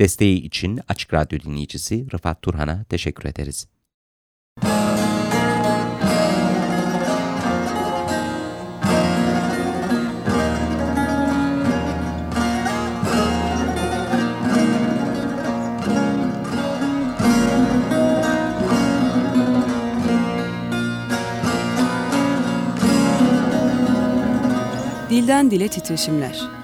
Desteği için Açık Radyo dinleyicisi Rıfat Turhan'a teşekkür ederiz. Dilden Dile Titreşimler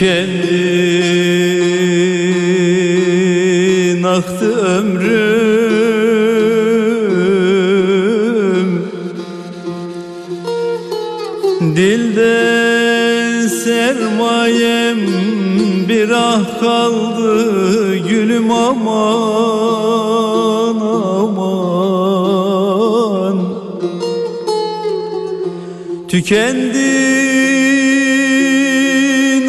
Tükendi aktı ömrüm. Dilde sermayem bir ah kaldı gülüm aman aman. Tükendi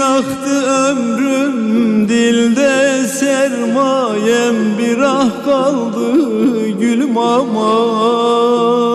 aktı ömrüm dilde sermayem bir ah kaldı gülüm aman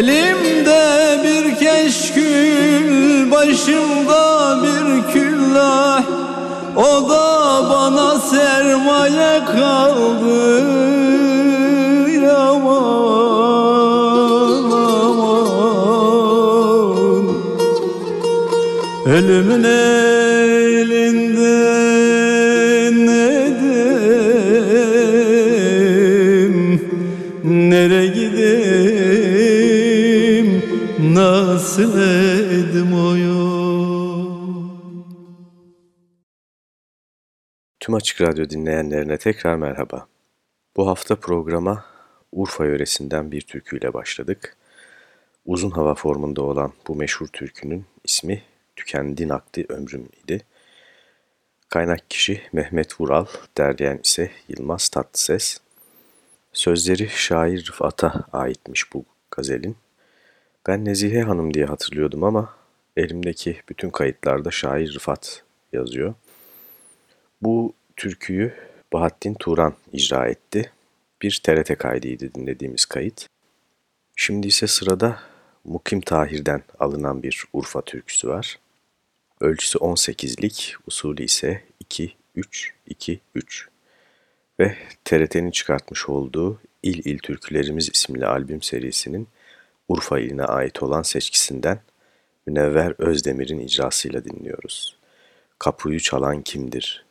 Elimde bir keşkül Başımda bir küllah. O da bana sermaye kaldı. Aman aman Ölümün nasıl edim oyun Tüm Açık Radyo dinleyenlerine tekrar merhaba. Bu hafta programa Urfa yöresinden bir türküyle başladık. Uzun hava formunda olan bu meşhur türkünün ismi Tükendi Nakdi Ömrüm idi. Kaynak kişi Mehmet Vural, derleyen ise Yılmaz Tatlıses. Sözleri şair Rıfat'a aitmiş bu gazelin. Ben Nezihe Hanım diye hatırlıyordum ama elimdeki bütün kayıtlarda şair Rıfat yazıyor. Bu türküyü Bahattin Turan icra etti. Bir TRT kaydıydı dinlediğimiz kayıt. Şimdi ise sırada Mukim Tahir'den alınan bir Urfa türküsü var. Ölçüsü 18'lik, usulü ise 2-3-2-3 ve TRT'nin çıkartmış olduğu İl İl Türkülerimiz isimli albüm serisinin Urfa iline ait olan seçkisinden Münevver Özdemir'in icrasıyla dinliyoruz. Kapuyu çalan kimdir?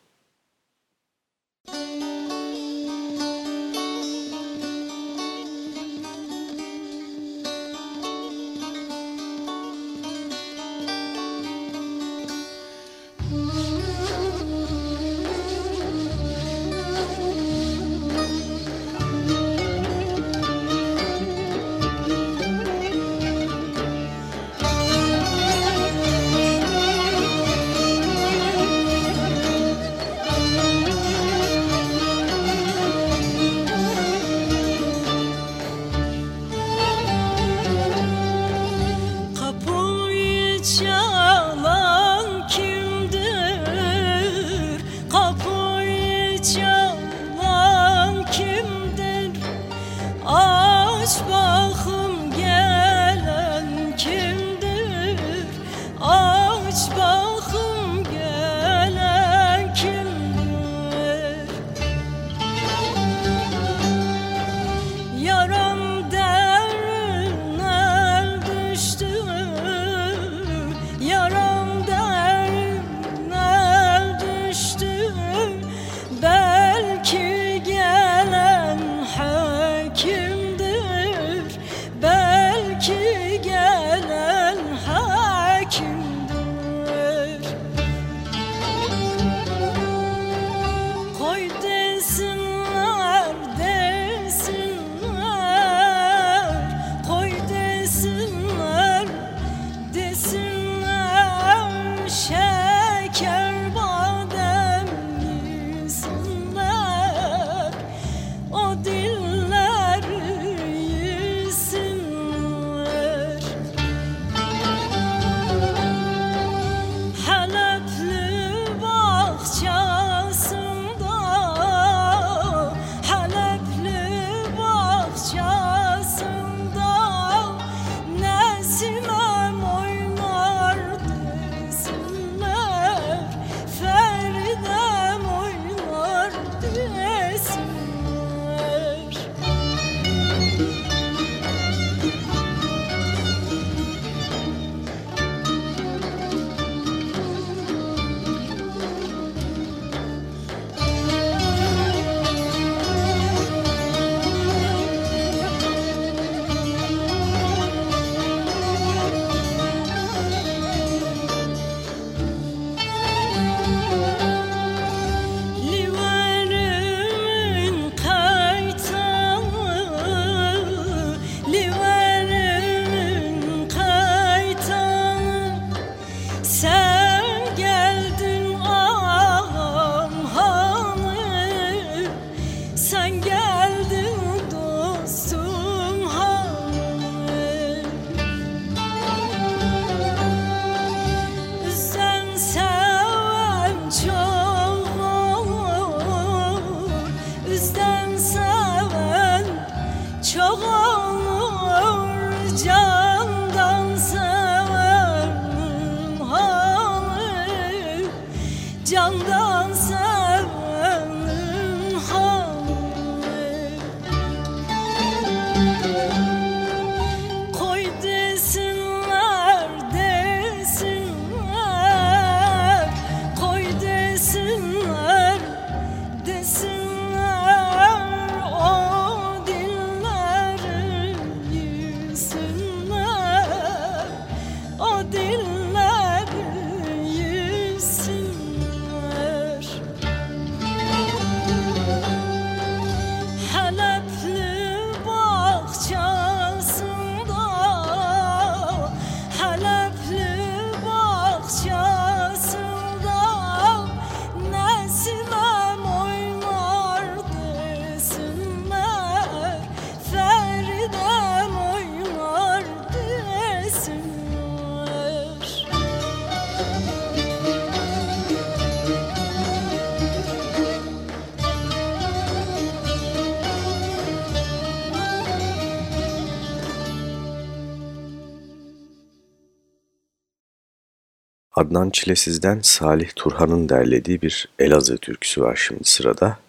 Adnan Çilesiz'den Salih Turhan'ın derlediği bir Elazığ türküsü var şimdi sırada.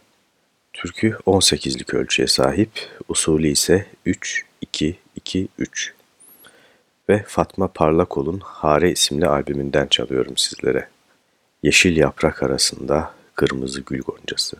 Türkü 18'lik ölçüye sahip, usulü ise 3-2-2-3 ve Fatma Parlakol'un Hare isimli albümünden çalıyorum sizlere. Yeşil yaprak arasında kırmızı gül goncası.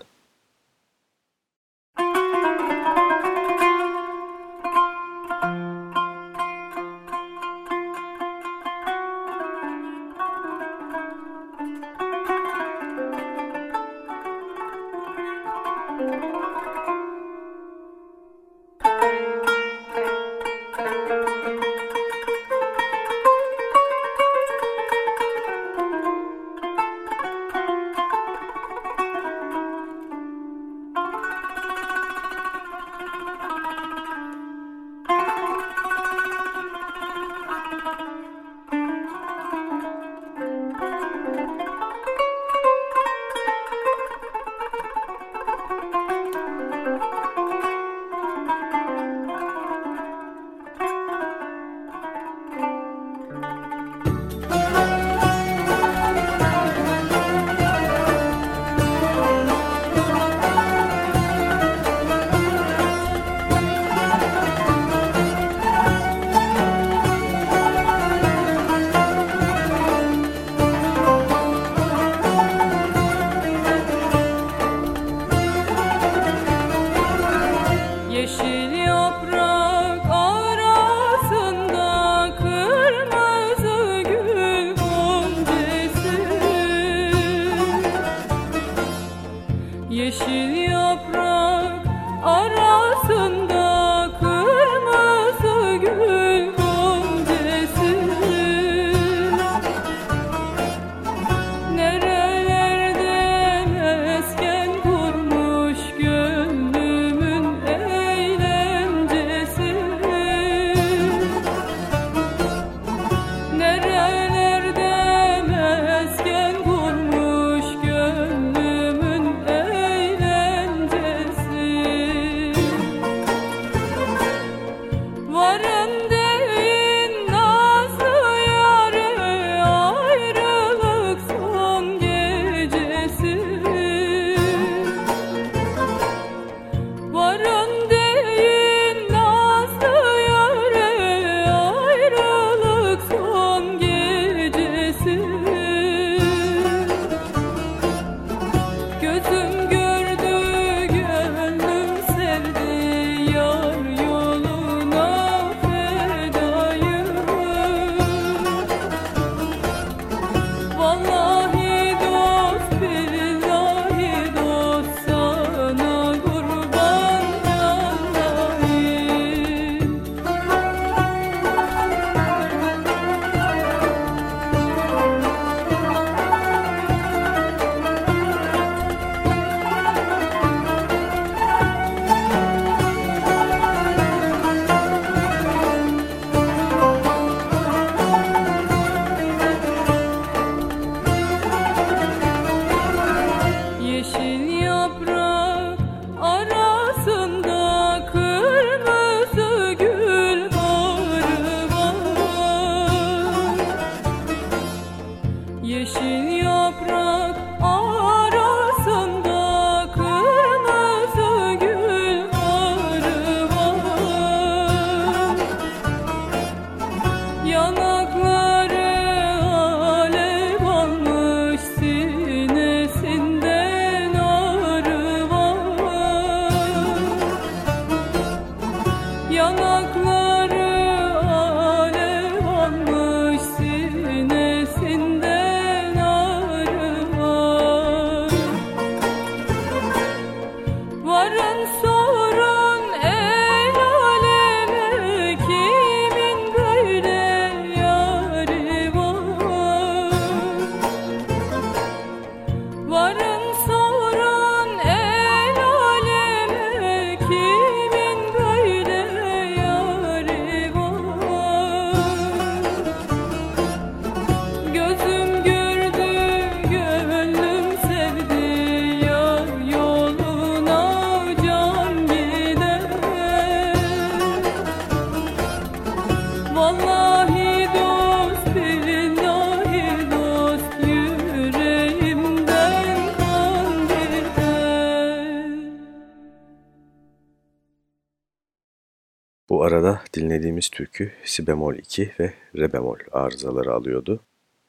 Dinlediğimiz türkü si bemol 2 ve re bemol arızaları alıyordu.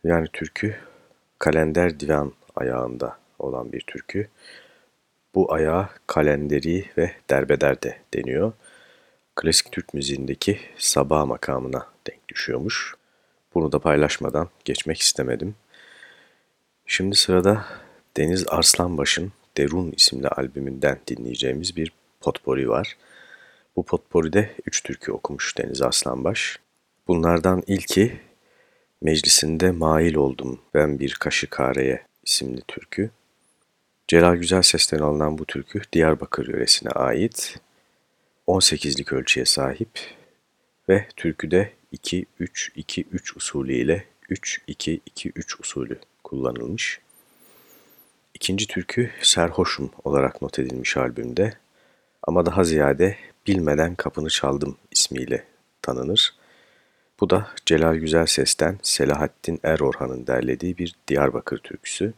Yani türkü kalender divan ayağında olan bir türkü. Bu ayağa kalenderi ve derbeder de deniyor. Klasik Türk müziğindeki sabah makamına denk düşüyormuş. Bunu da paylaşmadan geçmek istemedim. Şimdi sırada Deniz Arslanbaş'ın Derun isimli albümünden dinleyeceğimiz bir potpori var. Bu potporide üç türkü okumuş Deniz Aslanbaş. Bunlardan ilki Meclisinde Mail Oldum Ben Bir Kaşı Kare'ye isimli türkü. Celal Güzel Ses'ten alınan bu türkü Diyarbakır yöresine ait 18'lik ölçüye sahip ve türküde 2-3-2-3 usulü ile 3-2-2-3 usulü kullanılmış. İkinci türkü Serhoşum olarak not edilmiş albümde ama daha ziyade Bilmeden Kapını Çaldım ismiyle tanınır. Bu da Celal Güzel Ses'ten Selahattin Erorhan'ın derlediği bir Diyarbakır türküsü.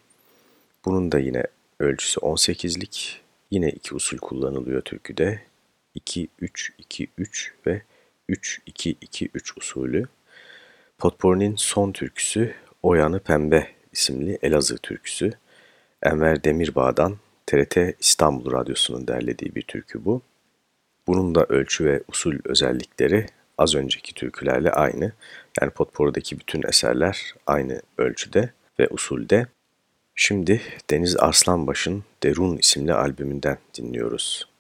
Bunun da yine ölçüsü 18'lik. Yine iki usul kullanılıyor türküde. 2-3-2-3 ve 3-2-2-3 usulü. Potpor'un son türküsü Oyanı Pembe isimli Elazığ türküsü. Enver Demirbağ'dan TRT İstanbul Radyosu'nun derlediği bir türkü bu. Bunun da ölçü ve usul özellikleri az önceki türkülerle aynı. Yani potpordaki bütün eserler aynı ölçüde ve usulde. Şimdi Deniz Arslanbaş'ın Derun isimli albümünden dinliyoruz.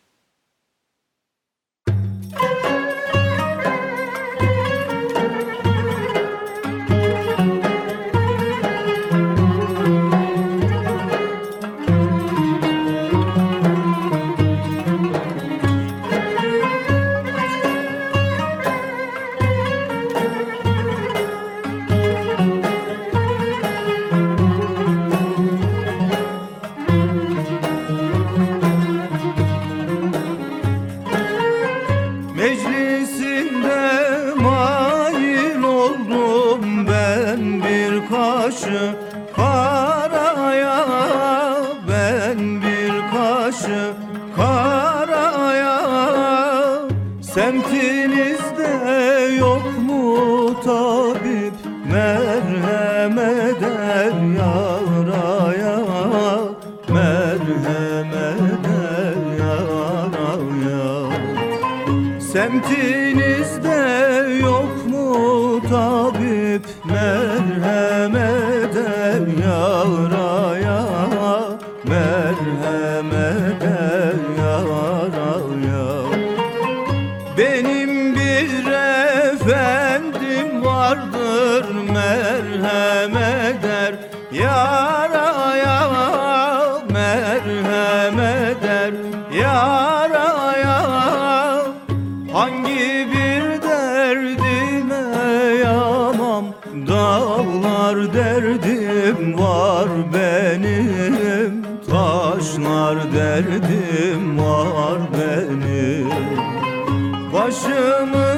derdim var benim. Başımı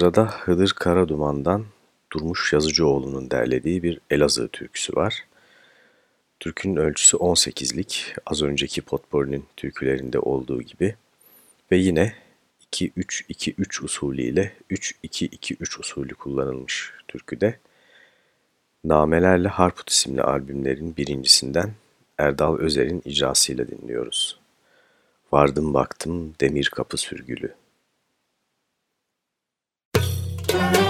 sırada Hıdır Karaduman'dan Durmuş Yazıcıoğlu'nun derlediği bir Elazığ türküsü var. Türkünün ölçüsü 18'lik, az önceki Potpourri'nin türkülerinde olduğu gibi. Ve yine 2-3-2-3 usulü ile 3-2-2-3 usulü kullanılmış türküde. Namelerle Harput isimli albümlerin birincisinden Erdal Özer'in icrasıyla dinliyoruz. Vardım baktım demir kapı sürgülü. Thank you.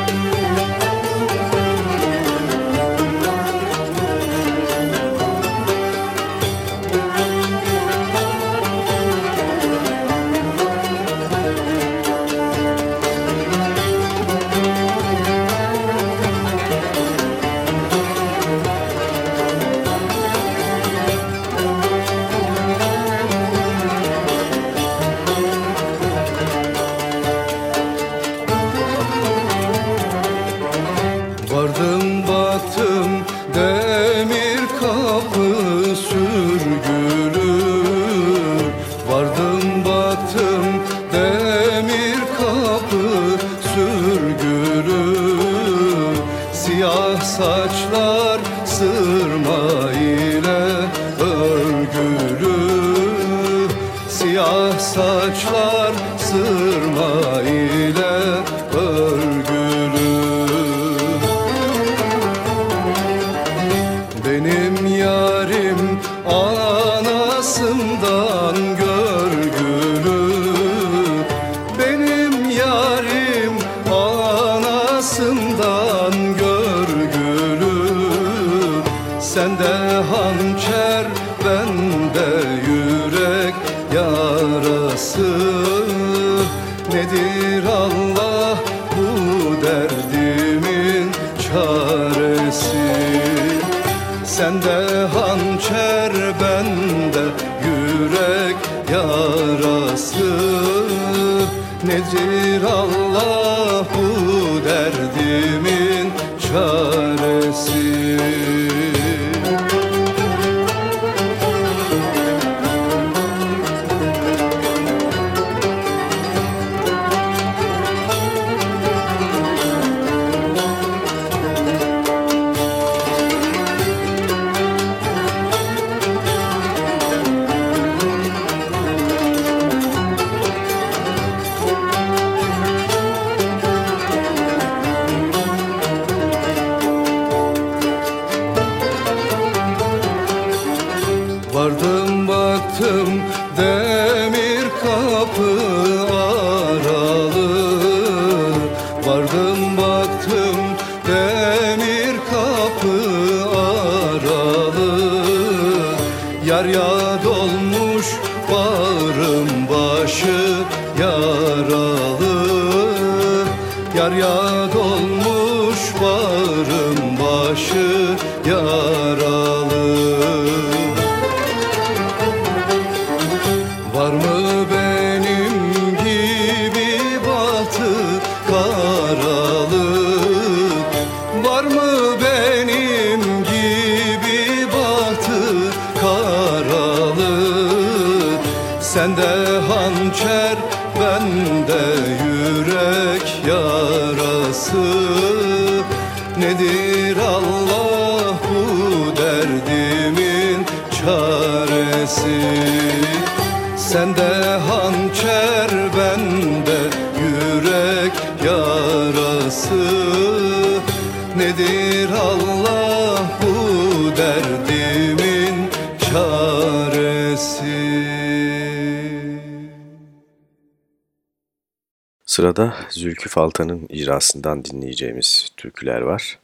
Sırada Zülkü Faltan'ın icrasından dinleyeceğimiz türküler var.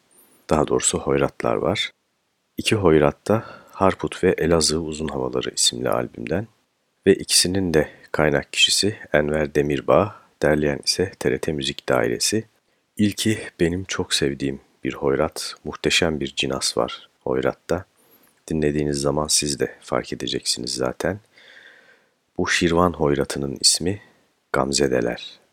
Daha doğrusu hoyratlar var. İki hoyratta Harput ve Elazığ Uzun Havaları isimli albümden ve ikisinin de kaynak kişisi Enver Demirbağ, derleyen ise TRT Müzik Dairesi. İlki benim çok sevdiğim bir hoyrat, muhteşem bir cinas var hoyratta. Dinlediğiniz zaman siz de fark edeceksiniz zaten. Bu Şirvan hoyratının ismi Gamzedeler.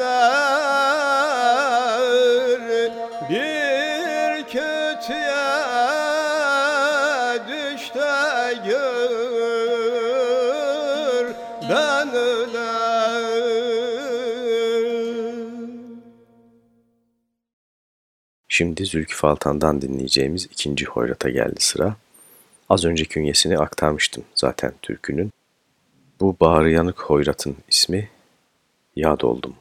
edenler bir kötüye düşte gör ben Şimdi Zülkü Faltan'dan dinleyeceğimiz ikinci hoyrata geldi sıra. Az önce künyesini aktarmıştım zaten türkünün. Bu Bağrıyanık Hoyrat'ın ismi Yad Oldum.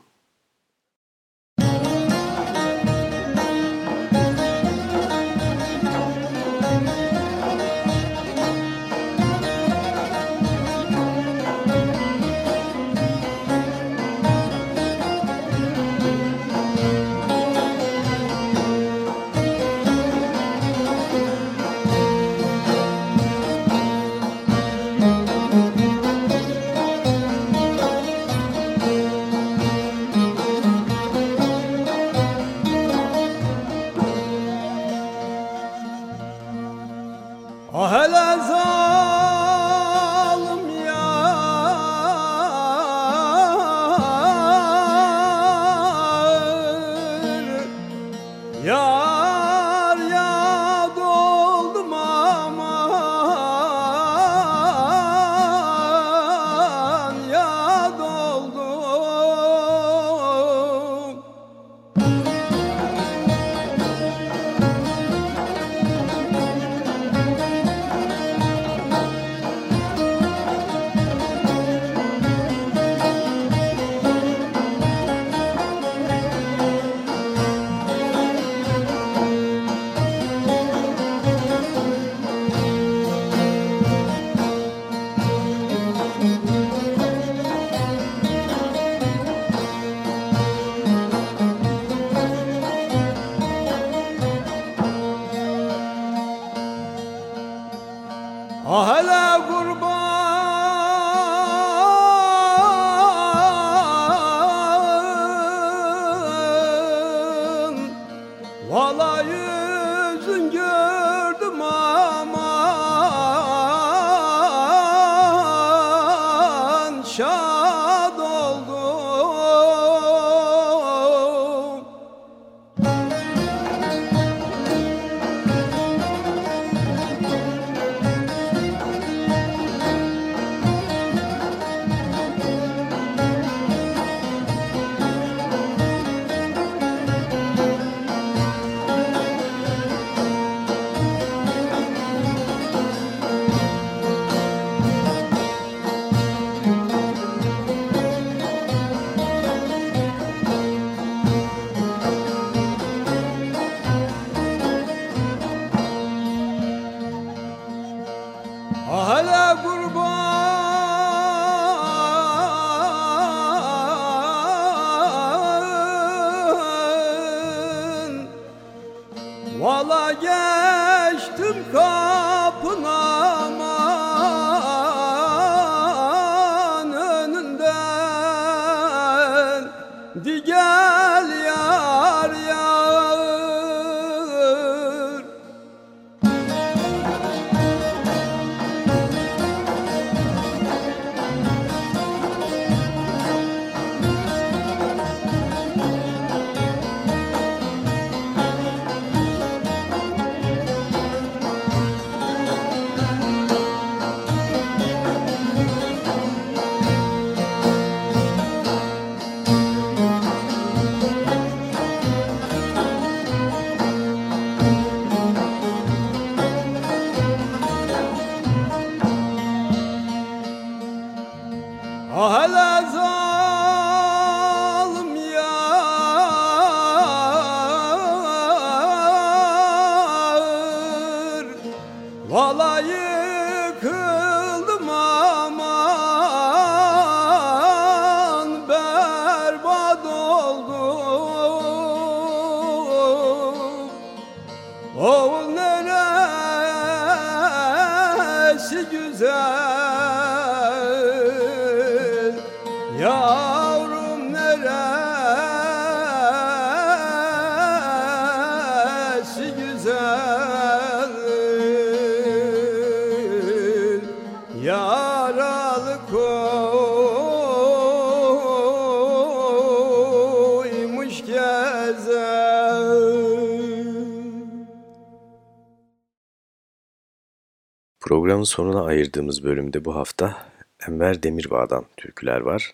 Programın sonuna ayırdığımız bölümde bu hafta Enver Demirbağ'dan türküler var.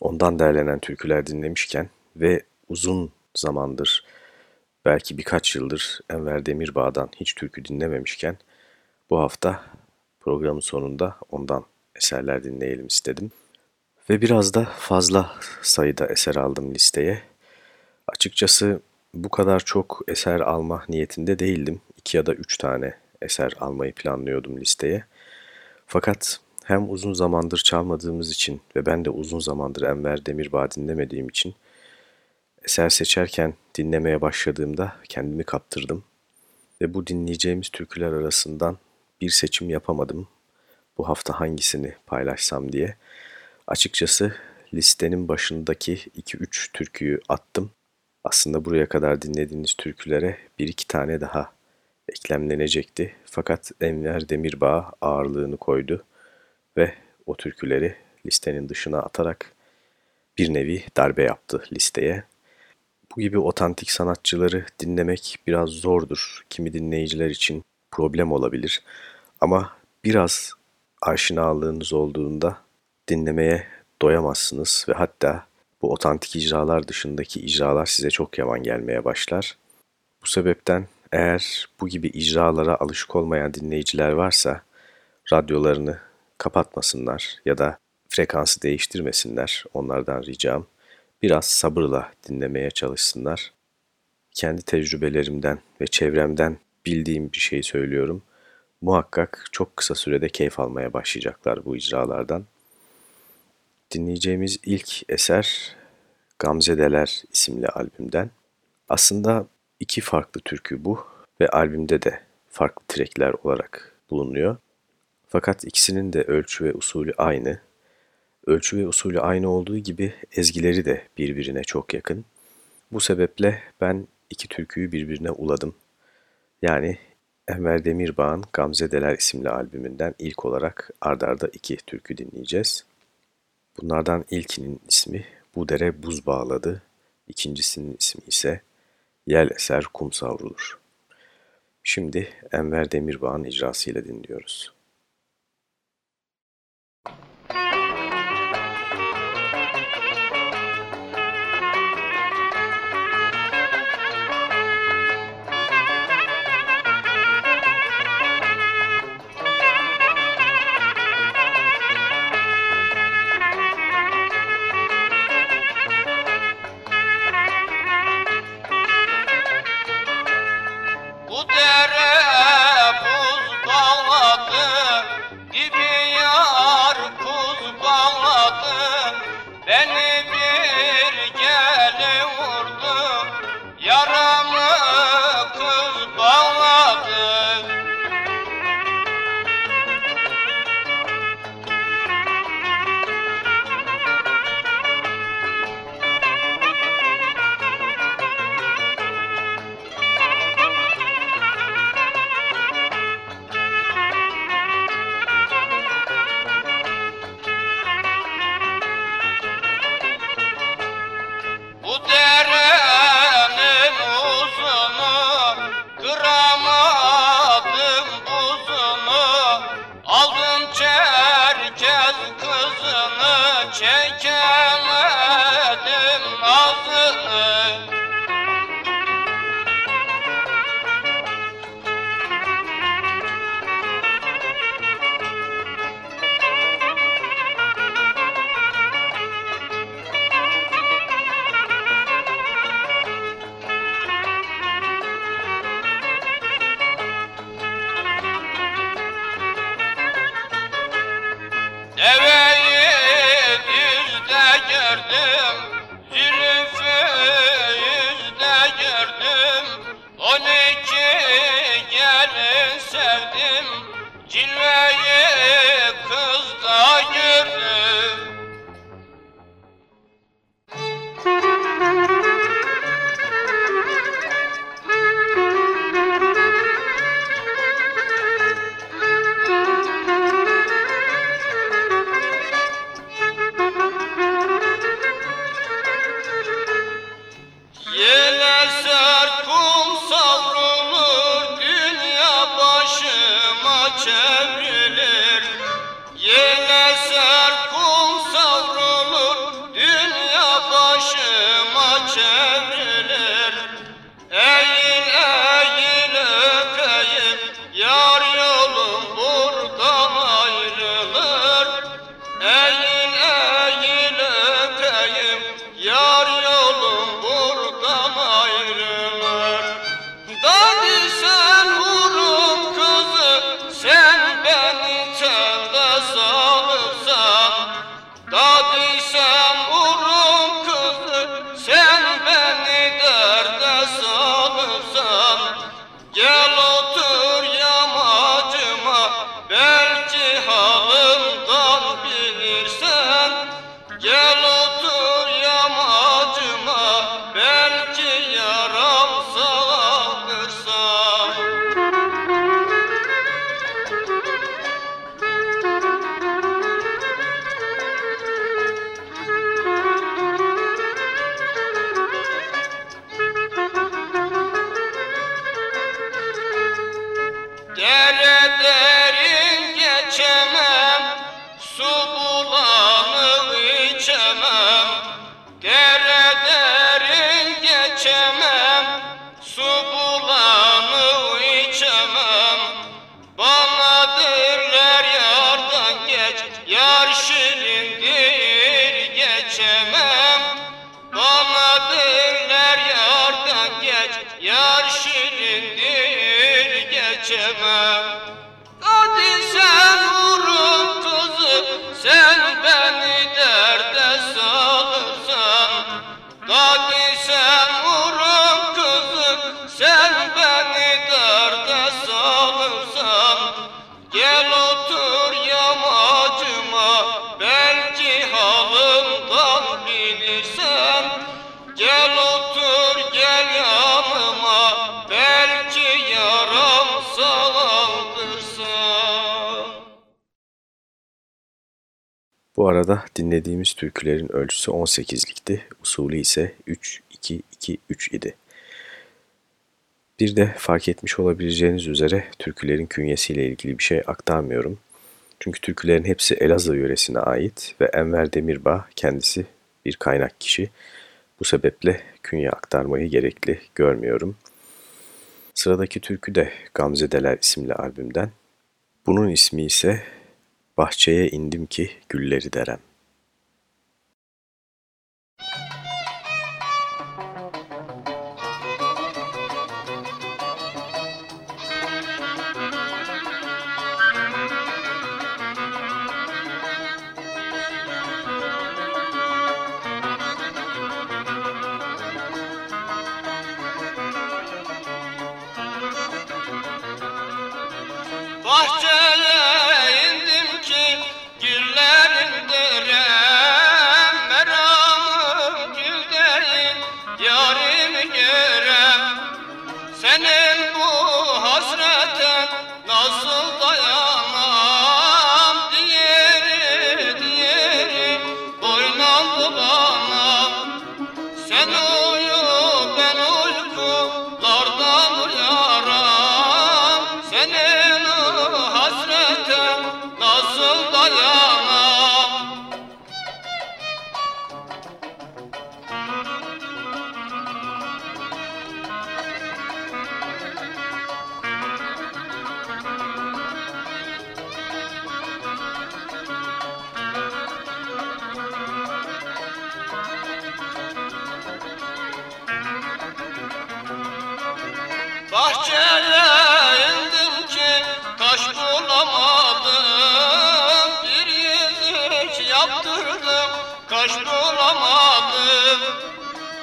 Ondan derlenen türküler dinlemişken ve uzun zamandır belki birkaç yıldır Enver Demirbağ'dan hiç türkü dinlememişken bu hafta programın sonunda ondan eserler dinleyelim istedim. Ve biraz da fazla sayıda eser aldım listeye. Açıkçası bu kadar çok eser alma niyetinde değildim. İki ya da üç tane eser almayı planlıyordum listeye. Fakat hem uzun zamandır çalmadığımız için ve ben de uzun zamandır Enver Demirbağ dinlemediğim için eser seçerken dinlemeye başladığımda kendimi kaptırdım. Ve bu dinleyeceğimiz türküler arasından bir seçim yapamadım. Bu hafta hangisini paylaşsam diye. Açıkçası listenin başındaki 2-3 türküyü attım. Aslında buraya kadar dinlediğiniz türkülere bir iki tane daha eklemlenecekti. Fakat Enver Demirbağ ağırlığını koydu ve o türküleri listenin dışına atarak bir nevi darbe yaptı listeye. Bu gibi otantik sanatçıları dinlemek biraz zordur. Kimi dinleyiciler için problem olabilir. Ama biraz aşinalığınız olduğunda dinlemeye doyamazsınız ve hatta bu otantik icralar dışındaki icralar size çok yaman gelmeye başlar. Bu sebepten eğer bu gibi icralara alışık olmayan dinleyiciler varsa radyolarını kapatmasınlar ya da frekansı değiştirmesinler onlardan ricam. Biraz sabırla dinlemeye çalışsınlar. Kendi tecrübelerimden ve çevremden bildiğim bir şey söylüyorum. Muhakkak çok kısa sürede keyif almaya başlayacaklar bu icralardan. Dinleyeceğimiz ilk eser Gamzedeler isimli albümden. Aslında iki farklı türkü bu ve albümde de farklı trackler olarak bulunuyor. Fakat ikisinin de ölçü ve usulü aynı. Ölçü ve usulü aynı olduğu gibi ezgileri de birbirine çok yakın. Bu sebeple ben iki türküyü birbirine uladım. Yani Enver Demirbağ'ın Gamzedeler isimli albümünden ilk olarak ardarda iki türkü dinleyeceğiz. Bunlardan ilkinin ismi Bu Dere Buz Bağladı, ikincisinin ismi ise Yel Eser Kum Savrulur. Şimdi Enver Demirbağ'ın icrasıyla dinliyoruz. Bu arada dinlediğimiz türkülerin ölçüsü 18'likti, usulü ise 3-2-2-3 idi. Bir de fark etmiş olabileceğiniz üzere türkülerin künyesiyle ilgili bir şey aktarmıyorum. Çünkü türkülerin hepsi Elazığ yöresine ait ve Enver Demirbağ kendisi bir kaynak kişi. Bu sebeple künye aktarmayı gerekli görmüyorum. Sıradaki türkü de Gamzedeler isimli albümden. Bunun ismi ise Bahçeye indim ki gülleri derem.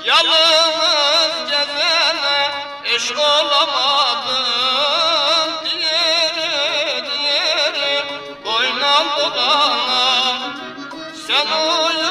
Yalnız gezene eş olamadım. Diğeri diğeri boynan dolana Sen uyuyorsun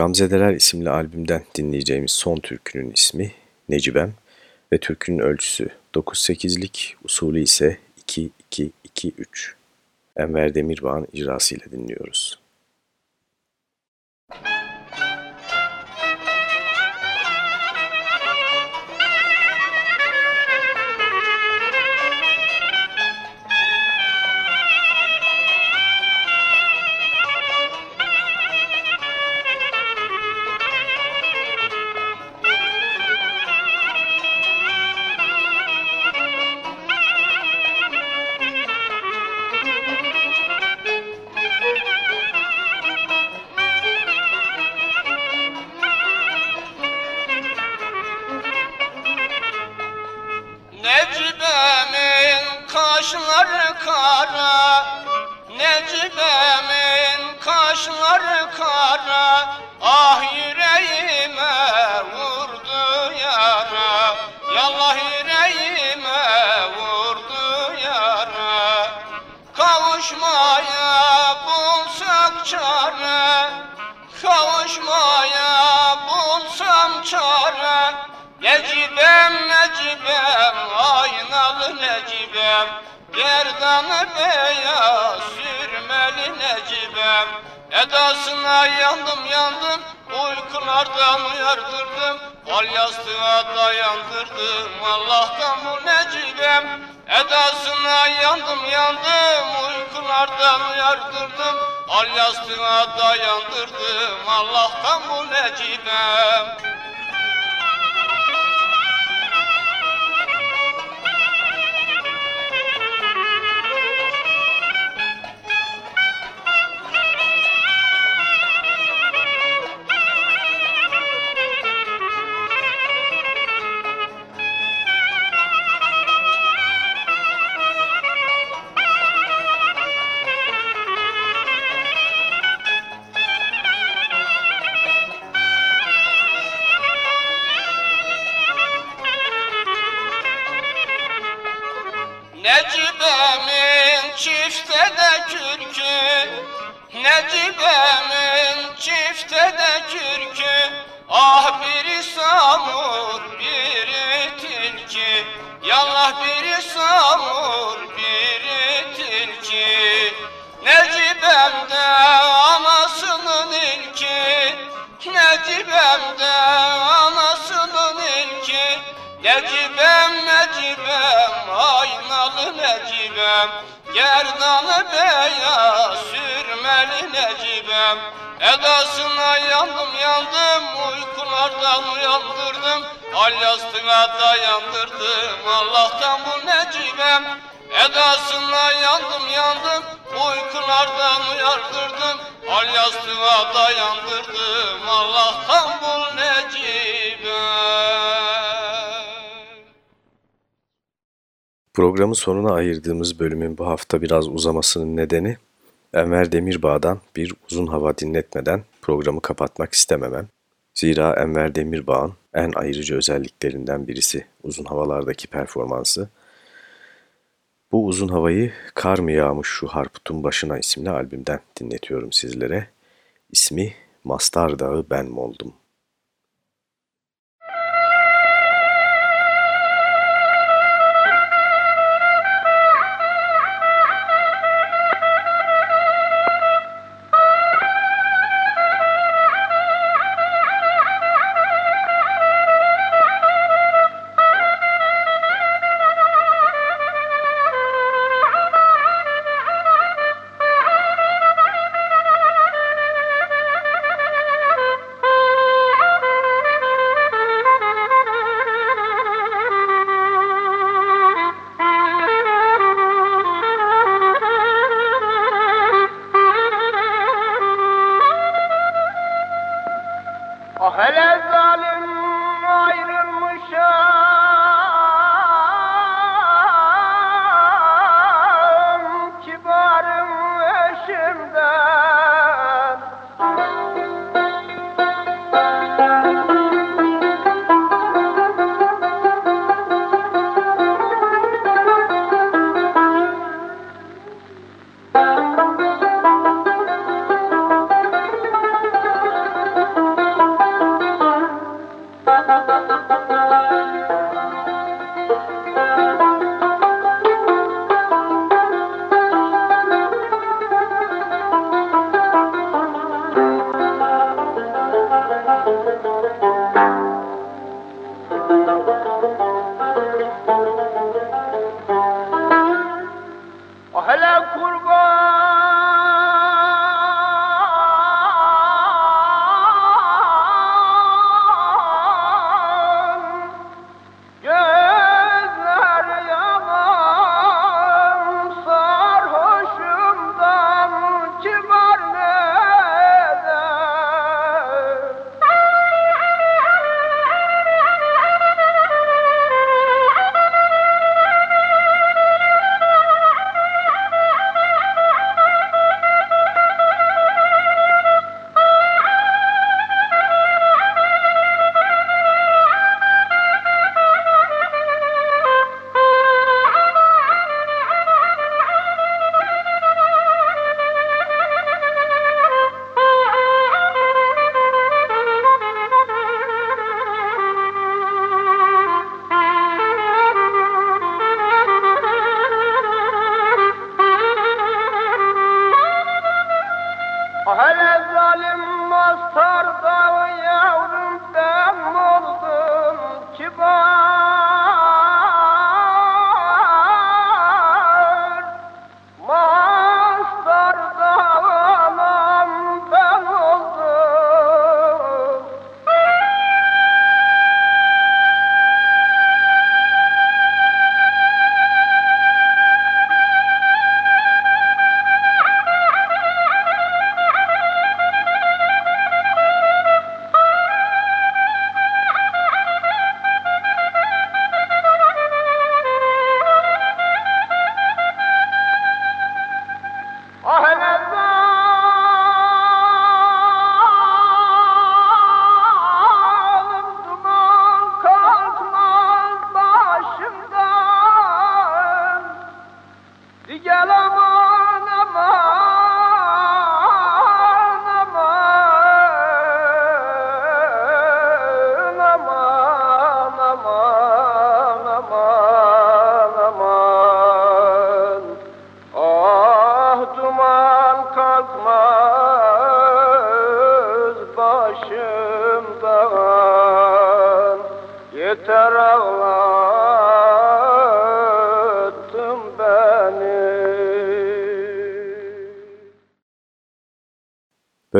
Gamzedeler isimli albümden dinleyeceğimiz son türkünün ismi Necibem ve türkünün ölçüsü 9-8'lik, usulü ise 2-2-2-3. Enver Demirbağ'ın icrasıyla dinliyoruz. Yastığa dayandırdım Allah'tan bu necibem Programın sonuna ayırdığımız bölümün bu hafta biraz uzamasının nedeni Enver Demirbağ'dan bir uzun hava dinletmeden programı kapatmak istememem. Zira Enver Demirbağ'ın en ayrıcı özelliklerinden birisi uzun havalardaki performansı. Bu uzun havayı Kar mı yağmış şu harputun başına isimli albümden dinletiyorum sizlere. İsmi Mastar Dağı Ben Moldum.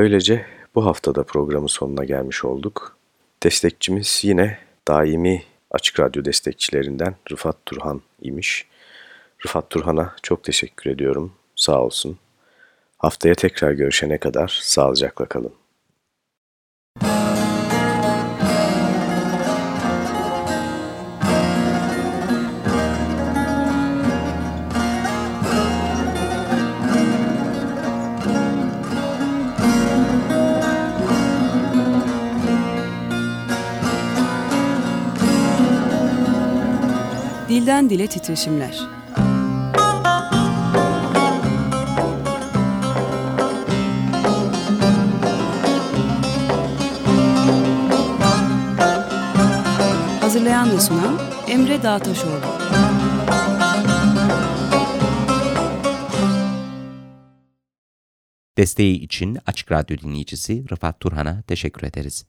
Böylece bu haftada programın sonuna gelmiş olduk. Destekçimiz yine daimi Açık Radyo destekçilerinden Rıfat Turhan imiş. Rıfat Turhan'a çok teşekkür ediyorum. Sağ olsun. Haftaya tekrar görüşene kadar sağlıcakla kalın. Dile titreşimler. Hazırlayan ve sunan Emre Dağtaşoğlu. Desteği için Açık Radyo dinleyicisi Rıfat Turhan'a teşekkür ederiz.